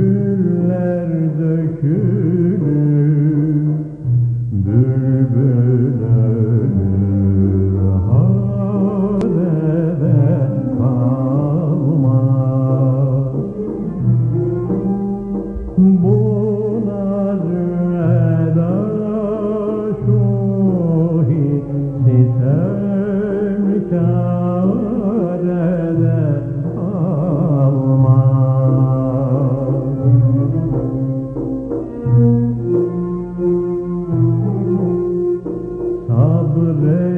güller dökülür bülbül ölür hadede kalmaz bu Thank you. sabret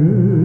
mm-hmm.